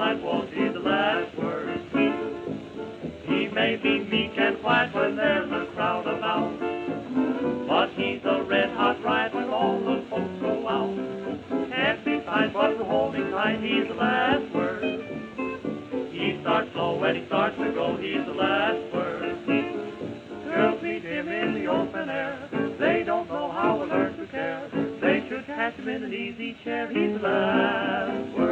life the last word. He may be meek and quiet when there's a crowd about, but he's a red hot ride when all the folks go out. Can't be tied, but we're holding tight. He's the last word. He starts slow when he starts to go. He's the last word. Girls meet him in the open air. They don't know how to learn to care. They should catch him in an easy chair. He's the last word.